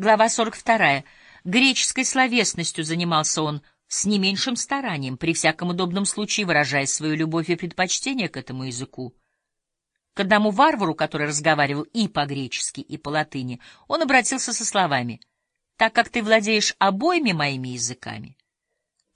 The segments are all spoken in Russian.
Глава 42. Греческой словесностью занимался он с не меньшим старанием, при всяком удобном случае выражая свою любовь и предпочтение к этому языку. К одному варвару, который разговаривал и по-гречески, и по-латыни, он обратился со словами «Так как ты владеешь обоими моими языками».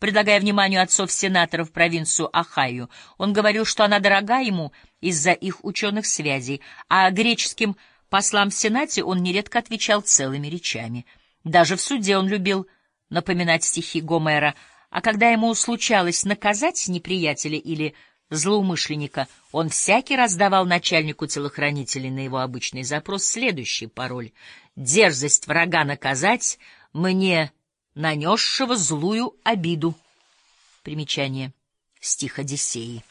Предлагая вниманию отцов-сенаторов провинцию Ахайю, он говорил, что она дорога ему из-за их ученых связей, а греческим послам в Сенате он нередко отвечал целыми речами. Даже в суде он любил напоминать стихи Гомера, а когда ему случалось наказать неприятеля или злоумышленника, он всякий раз давал начальнику телохранителей на его обычный запрос следующий пароль «Дерзость врага наказать мне нанесшего злую обиду». Примечание. Стих Одиссеи.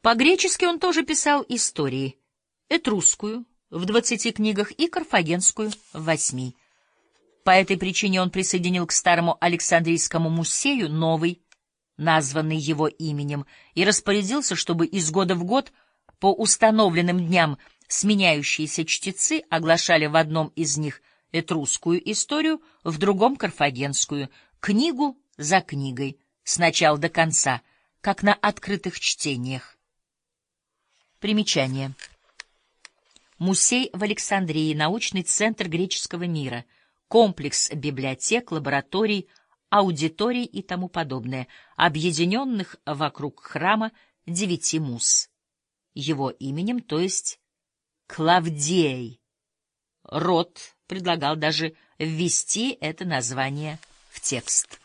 По-гречески он тоже писал истории. Этрусскую в двадцати книгах и карфагенскую в восьми. По этой причине он присоединил к старому Александрийскому мусею новый, названный его именем, и распорядился, чтобы из года в год по установленным дням сменяющиеся чтецы оглашали в одном из них этрусскую историю, в другом — карфагенскую, книгу за книгой, с начала до конца, как на открытых чтениях. Примечание. Мусей в Александрии, научный центр греческого мира — комплекс библиотек, лабораторий, аудиторий и тому подобное, объединенных вокруг храма девяти мус. Его именем, то есть Клавдей. Род предлагал даже ввести это название в текст.